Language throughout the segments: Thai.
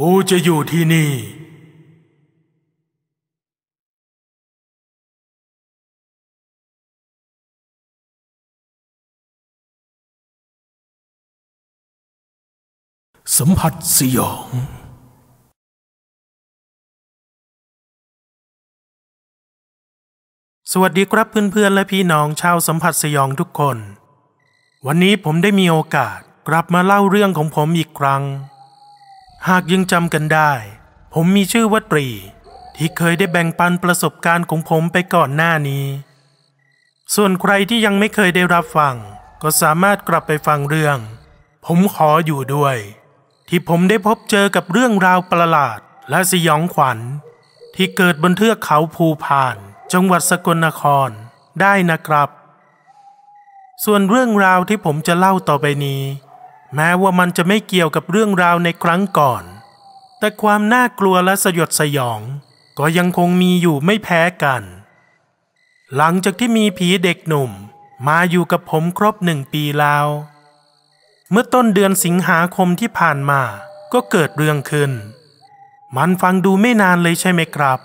กูจะอยู่ที่นี่ สัมผัสสยองสวัสดีครับเพื่อนๆและพี่น้องชาวสัมผัสสยองทุกคน วันนี้ผมได้มีโอกาสกลับมาเล่าเรื่องของผมอีกครั้ง หากยังจำกันได้ ผมมีชื่อว่าตรี ที่เคยได้แบ่งปันประสบการณ์ของผมไปก่อนหน้านี้ ส่วนใครที่ยังไม่เคยได้รับฟัง ก็สามารถกลับไปฟังเรื่อง ผมขออยู่ด้วย ที่ผมได้พบเจอกับเรื่องราวประหลาดและสยองขวัญ ที่เกิดบนเทือกเขาภูพาน จังหวัดสกลนครได้นะครับ ส่วนเรื่องราวที่ผมจะเล่าต่อไปนี้ แม้ว่ามันจะไม่เกี่ยวกับเรื่องราวในครั้งก่อน แต่ความน่ากลัวและสยดสยอง ก็ยังคงมีอยู่ไม่แพ้กัน หลังจากที่มีผีเด็กหนุ่ม มาอยู่กับผมครบหนึ่งปีแล้ว เมื่อต้นเดือนสิงหาคมที่ผ่านมาก็เกิดเรื่องขึ้น มันฟังดูไม่นานเลยใช่ไหมครับ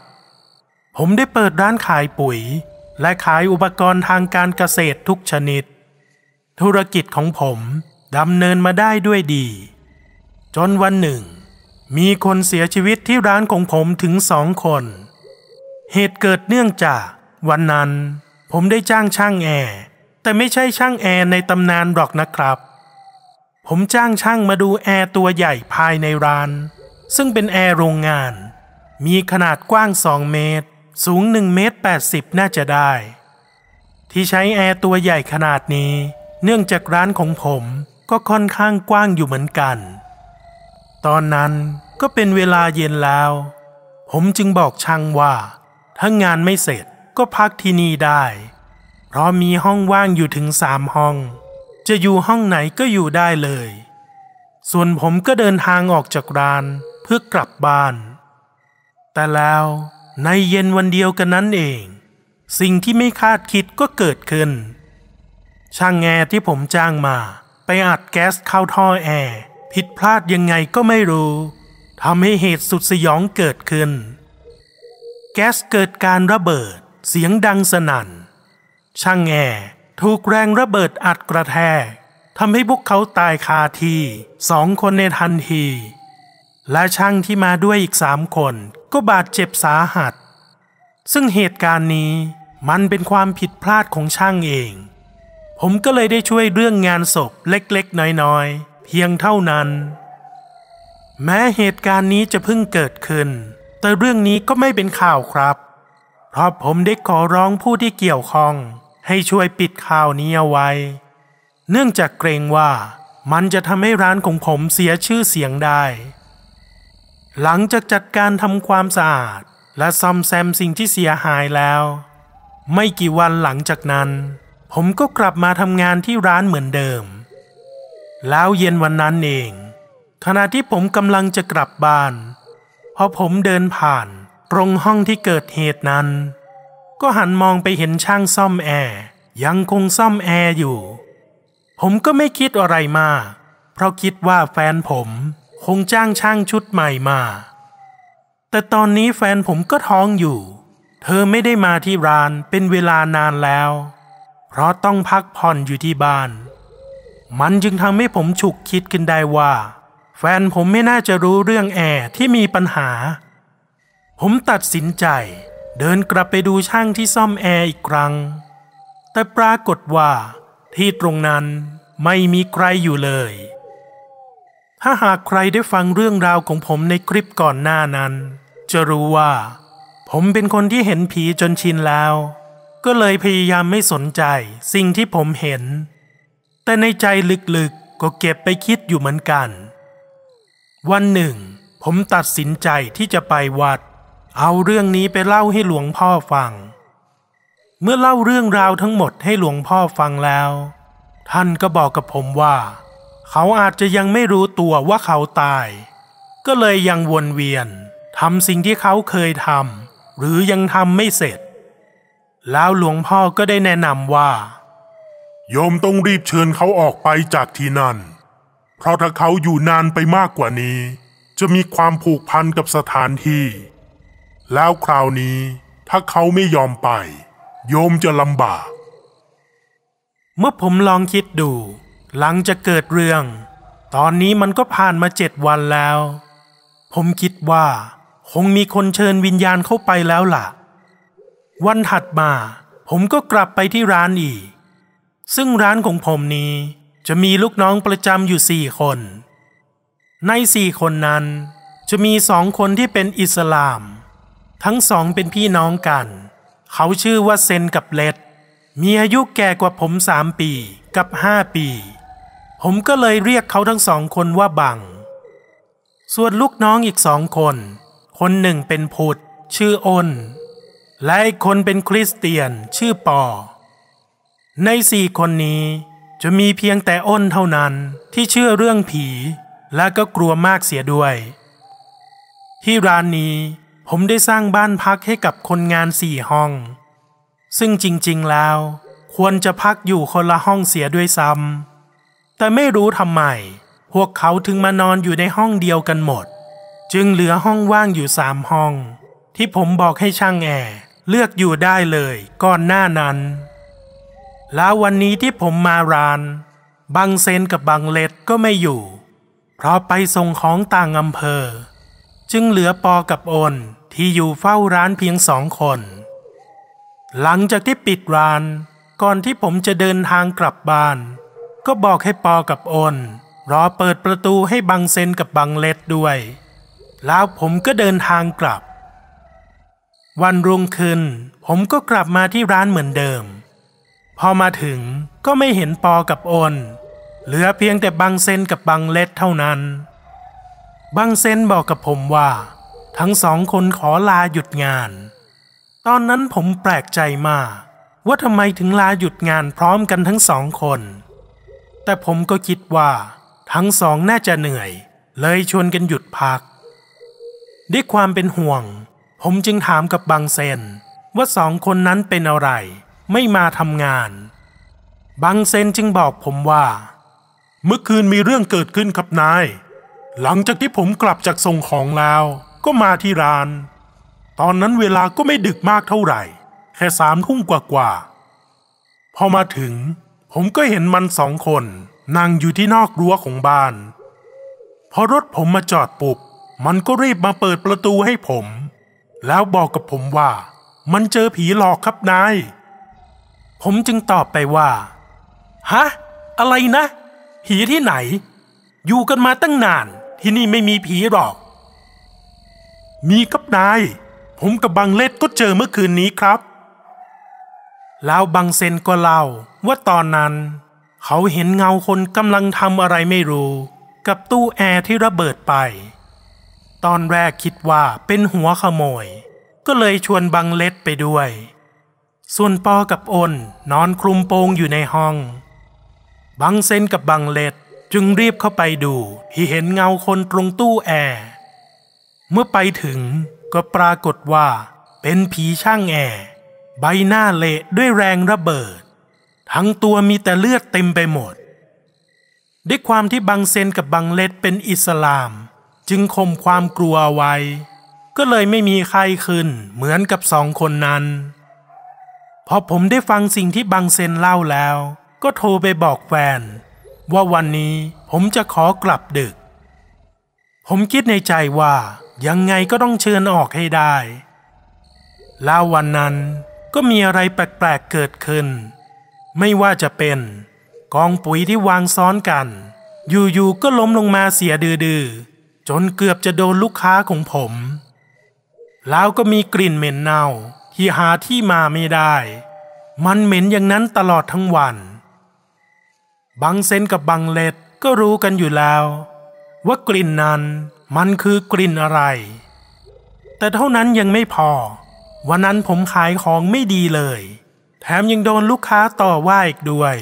ผมได้เปิดร้านขายปุ๋ย และขายอุปกรณ์ทางการเกษตรทุกชนิด ธุรกิจของผม ดำเนินมาได้ด้วยดี จนวันหนึ่ง มีคนเสียชีวิตที่ร้านของผมถึงสองคน เหตุเกิดเนื่องจากวันนั้น ผมได้จ้างช่างแอร์แต่ไม่ใช่ช่างแอร์ในตำนานหรอกนะครับ ผมจ้างช่างมาดูแอร์ตัวใหญ่ภายในร้าน ซึ่งเป็นแอร์โรงงาน มีขนาดกว้าง 2 เมตร สูง1เมตร80 น่าจะได้ ที่ใช้แอร์ตัวใหญ่ขนาดนี้ เนื่องจากร้านของผม ก็ค่อนข้างกว้างอยู่เหมือนกัน ตอนนั้นก็เป็นเวลาเย็นแล้ว ผมจึงบอกช่างว่า ถ้างานไม่เสร็จก็พักที่นี่ได้ เพราะมีห้องว่างอยู่ถึงสามห้อง จะอยู่ห้องไหนก็อยู่ได้เลย ส่วนผมก็เดินทางออกจากร้านเพื่อกลับบ้าน แต่แล้วในเย็นวันเดียวกันนั้นเอง สิ่งที่ไม่คาดคิดก็เกิดขึ้น ช่างแอร์ที่ผมจ้างมา ไปอัดแก๊สเข้าท่อแอร์ผิดพลาดยังไงก็ไม่รู้ทำให้เหตุสุดสยองเกิดขึ้น แก๊สเกิดการระเบิด เสียงดังสนั่น ช่างแอร์ถูกแรงระเบิดอัดกระแทกทำให้พวกเขาตายคาที่สองคนในทันที และช่างที่มาด้วยอีกสามคนก็บาดเจ็บสาหัส ซึ่งเหตุการณ์นี้มันเป็นความผิดพลาดของช่างเอง ผมก็เลยได้ช่วยเรื่องงานศพเล็กๆ น้อยๆ เพียงเท่านั้น แม้เหตุการณ์นี้จะเพิ่งเกิดขึ้น แต่เรื่องนี้ก็ไม่เป็นข่าวครับ เพราะผมได้ขอร้องผู้ที่เกี่ยวข้อง ให้ช่วยปิดข่าวนี้เอาไว้ เนื่องจากเกรงว่ามันจะทำให้ร้านของผมเสียชื่อเสียงได้ หลังจากจัดการทำความสะอาด และซ่อมแซมสิ่งที่เสียหายแล้ว ไม่กี่วันหลังจากนั้น ผมก็กลับมาทำงานที่ร้านเหมือนเดิม แล้วเย็นวันนั้นเอง ขณะที่ผมกำลังจะกลับบ้าน พอผมเดินผ่านตรงห้องที่เกิดเหตุนั้น ก็หันมองไปเห็นช่างซ่อมแอร์ยังคงซ่อมแอร์อยู่ ผมก็ไม่คิดอะไรมาก เพราะคิดว่าแฟนผมคงจ้างช่างชุดใหม่มา แต่ตอนนี้แฟนผมก็ท้องอยู่ เธอไม่ได้มาที่ร้านเป็นเวลานานแล้ว เพราะต้องพักผ่อนอยู่ที่บ้าน มันจึงทำให้ผมฉุกคิดขึ้นได้ว่า แฟนผมไม่น่าจะรู้เรื่องแอร์ที่มีปัญหา ผมตัดสินใจ เดินกลับไปดูช่างที่ซ่อมแอร์อีกครั้ง แต่ปรากฏว่า ที่ตรงนั้นไม่มีใครอยู่เลย ถ้าหากใครได้ฟังเรื่องราวของผมในคลิปก่อนหน้านั้น จะรู้ว่า ผมเป็นคนที่เห็นผีจนชินแล้ว ก็เลยพยายามไม่สนใจสิ่งที่ผมเห็น แต่ในใจลึกๆก็เก็บไปคิดอยู่เหมือนกัน วันหนึ่ง ผมตัดสินใจที่จะไปวัด เอาเรื่องนี้ไปเล่าให้หลวงพ่อฟัง เมื่อเล่าเรื่องราวทั้งหมดให้หลวงพ่อฟังแล้ว ท่านก็บอกกับผมว่า เขาอาจจะยังไม่รู้ตัวว่าเขาตาย ก็เลยยังวนเวียนทำสิ่งที่เขาเคยทำหรือยังทำไม่เสร็จ แล้วหลวงพ่อก็ได้แนะนำว่า โยมต้องรีบเชิญเขาออกไปจากที่นั่น เพราะถ้าเขาอยู่นานไปมากกว่านี้ จะมีความผูกพันกับสถานที่ แล้วคราวนี้ถ้าเขาไม่ยอมไป โยมจะลำบาก เมื่อผมลองคิดดู หลังจะเกิดเรื่อง ตอนนี้มันก็ผ่านมาเจ็ดวันแล้ว ผมคิดว่า คงมีคนเชิญวิญญาณเข้าไปแล้วล่ะ วันถัดมา ผมก็กลับไปที่ร้านอีก ซึ่งร้านของผมนี้จะมีลูกน้องประจำอยู่สี่คน ในสี่คนนั้น จะมีสองคนที่เป็นอิสลาม ทั้งสองเป็นพี่น้องกัน เขาชื่อว่าเซนกับเลดมีอายุแก่กว่าผมสามปีกับห้าปี ผมก็เลยเรียกเขาทั้งสองคนว่าบัง ส่วนลูกน้องอีกสองคน คนหนึ่งเป็นพุทธชื่ออ้น และคนเป็นคริสเตียนชื่อปอ ในสี่คนนี้จะมีเพียงแต่อ้นเท่านั้นที่เชื่อเรื่องผี และก็กลัวมากเสียด้วย ที่ร้านนี้ผมได้สร้างบ้านพักให้กับคนงานสี่ห้อง ซึ่งจริงๆแล้ว ควรจะพักอยู่คนละห้องเสียด้วยซ้ำแต่ไม่รู้ทำไม พวกเขาถึงมานอนอยู่ในห้องเดียวกันหมด จึงเหลือห้องว่างอยู่สามห้อง ที่ผมบอกให้ช่างแอร์ เลือกอยู่ได้เลยก่อนหน้านั้น แล้ววันนี้ที่ผมมาร้าน บังเซนกับบังเล็ดก็ไม่อยู่ เพราะไปส่งของต่างอำเภอ จึงเหลือปอกับโอนที่อยู่เฝ้าร้านเพียงสองคน หลังจากที่ปิดร้าน ก่อนที่ผมจะเดินทางกลับบ้าน ก็บอกให้ปอกับโอนรอเปิดประตูให้บังเซนกับบังเล็ดด้วย แล้วผมก็เดินทางกลับ วันรุ่งขึ้น ผมก็กลับมาที่ร้านเหมือนเดิม พอมาถึงก็ไม่เห็นปอกับโอนเหลือเพียงแต่บังเซนกับบังเล็ดเท่านั้น บังเซนบอกกับผมว่า ทั้งสองคนขอลาหยุดงาน ตอนนั้นผมแปลกใจมากว่าทำไมถึงลาหยุดงานพร้อมกันทั้งสองคน แต่ผมก็คิดว่า ทั้งสองน่าจะเหนื่อย เลยชวนกันหยุดพัก ด้วยความเป็นห่วง ผมจึงถามกับบังเซนว่าสองคนนั้นเป็นอะไร ไม่มาทำงาน บังเซนจึงบอกผมว่า เมื่อคืนมีเรื่องเกิดขึ้นครับนาย หลังจากที่ผมกลับจากส่งของแล้ว ก็มาที่ร้าน ตอนนั้นเวลาก็ไม่ดึกมากเท่าไหร่ แค่สามทุ่มกว่าๆพอมาถึง ผมก็เห็นมันสองคน นั่งอยู่ที่นอกรั้วของบ้าน พอรถผมมาจอดปุบ มันก็รีบมาเปิดประตูให้ผม แล้วบอกกับผมว่า มันเจอผีหลอกครับนาย ผมจึงตอบไปว่า ฮะ อะไรนะ ผีที่ไหน อยู่กันมาตั้งนาน ที่นี่ไม่มีผีหรอก มีครับนาย ผมกับบังเล็ดก็เจอเมื่อคืนนี้ครับ แล้วบังเซนก็เล่าว่าตอนนั้น เขาเห็นเงาคนกำลังทำอะไรไม่รู้ กับตู้แอร์ที่ระเบิดไป ตอนแรกคิดว่าเป็นหัวขโมย ก็เลยชวนบังเล็ดไปด้วย ส่วนปอกับอนนอนคลุมโปงอยู่ในห้อง บังเซนกับบังเล็ดจึงรีบเข้าไปดูที่เห็นเงาคนตรงตู้แอร์ เมื่อไปถึงก็ปรากฏว่าเป็นผีช่างแอร์ใบหน้าเละด้วยแรงระเบิด ทั้งตัวมีแต่เลือดเต็มไปหมด ด้วยความที่บังเซนกับบังเล็ดเป็นอิสลาม จึงข่มความกลัวไว้ ก็เลยไม่มีใครขึ้น เหมือนกับสองคนนั้น พอผมได้ฟังสิ่งที่บังเซนเล่าแล้ว ก็โทรไปบอกแฟน ว่าวันนี้ผมจะขอกลับดึก ผมคิดในใจว่ายังไงก็ต้องเชิญออกให้ได้ แล้ววันนั้นก็มีอะไรแปลกๆเกิดขึ้น ไม่ว่าจะเป็นกองปุ๋ยที่วางซ้อนกัน อยู่ๆก็ล้มลงมาเสียดือๆ จนเกือบจะโดนลูกค้าของผม แล้วก็มีกลิ่นเหม็นเน่าที่หาที่มาไม่ได้ มันเหม็นอย่างนั้นตลอดทั้งวันบังเซนกับบังเล็ดก็รู้กันอยู่แล้ว ว่ากลิ่นนั้นมันคือกลิ่นอะไร แต่เท่านั้นยังไม่พอ วันนั้นผมขายของไม่ดีเลย แถมยังโดนลูกค้าต่อว่าอีกด้วย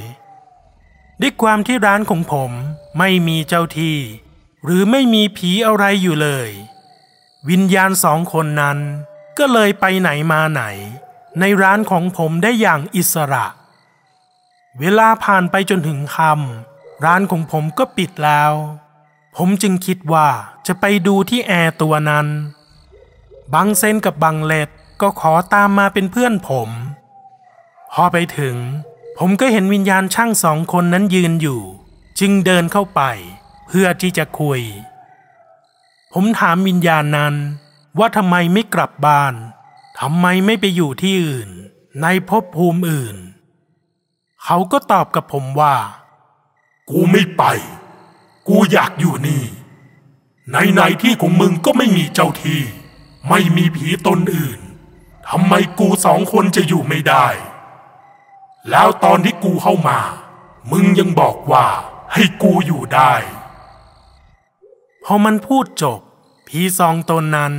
ด้วยความที่ร้านของผมไม่มีเจ้าที่ หรือไม่มีผีอะไรอยู่เลย วิญญาณสองคนนั้น ก็เลยไปไหนมาไหน ในร้านของผมได้อย่างอิสระ เวลาผ่านไปจนถึงค่ำร้านของผมก็ปิดแล้ว ผมจึงคิดว่าจะไปดูที่แอร์ตัวนั้น บังเซนกับบังเลดก็ขอตามมาเป็นเพื่อนผม พอไปถึง ผมก็เห็นวิญญาณช่างสองคนนั้นยืนอยู่ จึงเดินเข้าไป เพื่อที่จะคุย ผมถามวิญญาณนั้นว่าทำไมไม่กลับบ้านทำไมไม่ไปอยู่ที่อื่น ในภพภูมิอื่น เขาก็ตอบกับผมว่า กูไม่ไป กูอยากอยู่นี่ ในในที่ของมึงก็ไม่มีเจ้าที่ ไม่มีผีตนอื่นทำไมกูสองคนจะอยู่ไม่ได้ แล้วตอนที่กูเข้ามา มึงยังบอกว่าให้กูอยู่ได้ พอมันพูดจบ ผีสองตนนั้น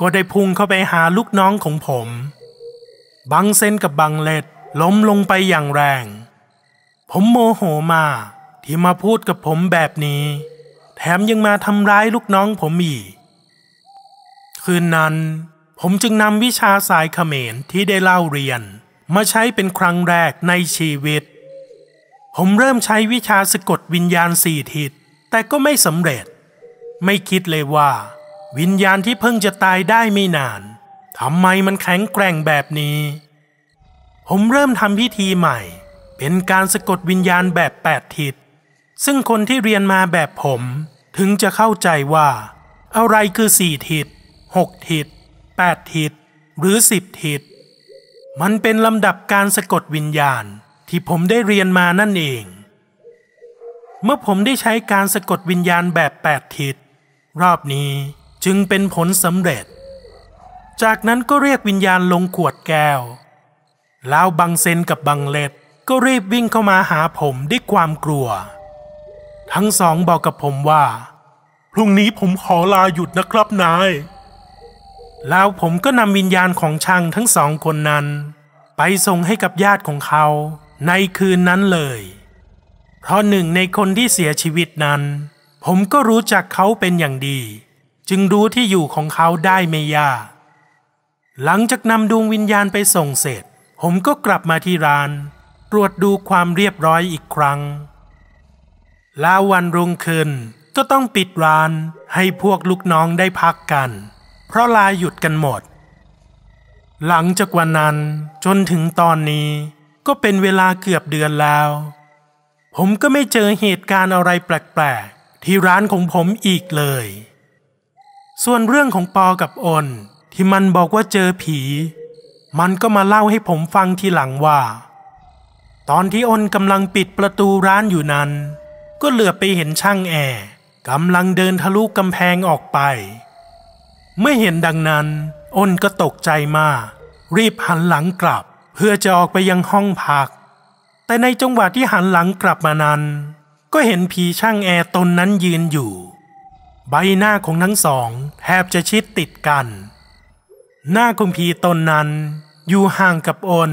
ก็ได้พุ่งเข้าไปหาลูกน้องของผม บังเซนกับบังเลดล้มลงไปอย่างแรง ผมโมโหมากที่มาพูดกับผมแบบนี้ แถมยังมาทำร้ายลูกน้องผมอีก คืนนั้น ผมจึงนำวิชาสายเขมรที่ได้เล่าเรียน มาใช้เป็นครั้งแรกในชีวิต ผมเริ่มใช้วิชาสะกดวิญญาณสี่ทิศแต่ก็ไม่สำเร็จ ไม่คิดเลยว่า วิญญาณที่เพิ่งจะตายได้ไม่นานทำไมมันแข็งแกร่งแบบนี้ ผมเริ่มทำพิธีใหม่ เป็นการสะกดวิญญาณแบบแปดทิศซึ่งคนที่เรียนมาแบบผมถึงจะเข้าใจว่า อะไรคือสี่ทิศหกทิศแปดทิศหรือสิบทิศมันเป็นลำดับการสะกดวิญญาณที่ผมได้เรียนมานั่นเอง เมื่อผมได้ใช้การสะกดวิญญาณแบบแปดทิศ รอบนี้จึงเป็นผลสำเร็จ จากนั้นก็เรียกวิญญาณลงขวดแก้ว แล้วบังเซนกับบังเล็ดก็รีบวิ่งเข้ามาหาผมด้วยความกลัว ทั้งสองบอกกับผมว่า พรุ่งนี้ผมขอลาหยุดนะครับนาย แล้วผมก็นำวิญญาณของช่างทั้งสองคนนั้น ไปส่งให้กับญาติของเขาในคืนนั้นเลย เพราะหนึ่งในคนที่เสียชีวิตนั้น ผมก็รู้จักเขาเป็นอย่างดี จึงรู้ที่อยู่ของเขาได้ไม่ยาก หลังจากนำดวงวิญญาณไปส่งเสร็จ ผมก็กลับมาที่ร้าน ตรวจดูความเรียบร้อยอีกครั้ง แล้ววันรุ่งขึ้นก็ต้องปิดร้านให้พวกลูกน้องได้พักกัน เพราะลาหยุดกันหมด หลังจากวันนั้นจนถึงตอนนี้ก็เป็นเวลาเกือบเดือนแล้ว ผมก็ไม่เจอเหตุการณ์อะไรแปลกๆ ที่ร้านของผมอีกเลย ส่วนเรื่องของปอกับอน ที่มันบอกว่าเจอผี มันก็มาเล่าให้ผมฟังทีหลังว่า ตอนที่อนกำลังปิดประตูร้านอยู่นั้น ก็เหลือบไปเห็นช่างแอร์กำลังเดินทะลุกำแพงออกไป เมื่อเห็นดังนั้นอ้นก็ตกใจมาก รีบหันหลังกลับ เพื่อจะออกไปยังห้องพัก แต่ในจังหวะที่หันหลังกลับมานั้น ก็เห็นผีช่างแอร์ตนนั้นยืนอยู่ ใบหน้าของทั้งสองแทบจะชิดติดกัน หน้าของผีตนนั้นอยู่ห่างกับโอน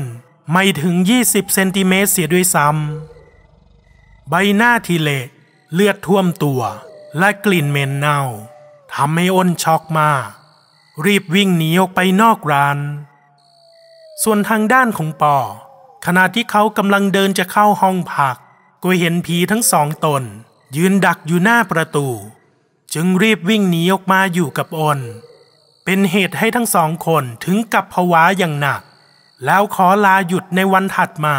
ไม่ถึง 20 เซนติเมตรเสียด้วยซ้ำ ใบหน้าทีเละเลือดท่วมตัวและกลิ่นเหม็นเน่าทำให้อ้นช็อกมาก รีบวิ่งหนีออกไปนอกร้าน ส่วนทางด้านของปอขณะที่เขากำลังเดินจะเข้าห้องพัก ก็เห็นผีทั้งสองตน ยืนดักอยู่หน้าประตู จึงรีบวิ่งหนีออกมาอยู่กับอน เป็นเหตุให้ทั้งสองคนถึงกับผวาอย่างหนัก แล้วขอลาหยุดในวันถัดมา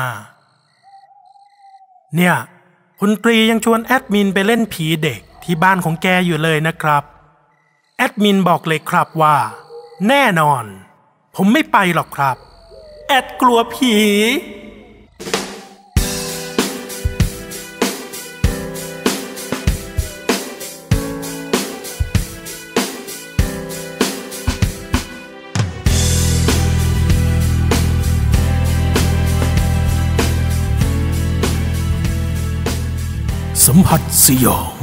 เนี่ย คุณตรียังชวนแอดมินไปเล่นผีเด็กที่บ้านของแกอยู่เลยนะครับ แอดมินบอกเลยครับว่า แน่นอน ผมไม่ไปหรอกครับ แอดกลัวผี สัมผัสสยอง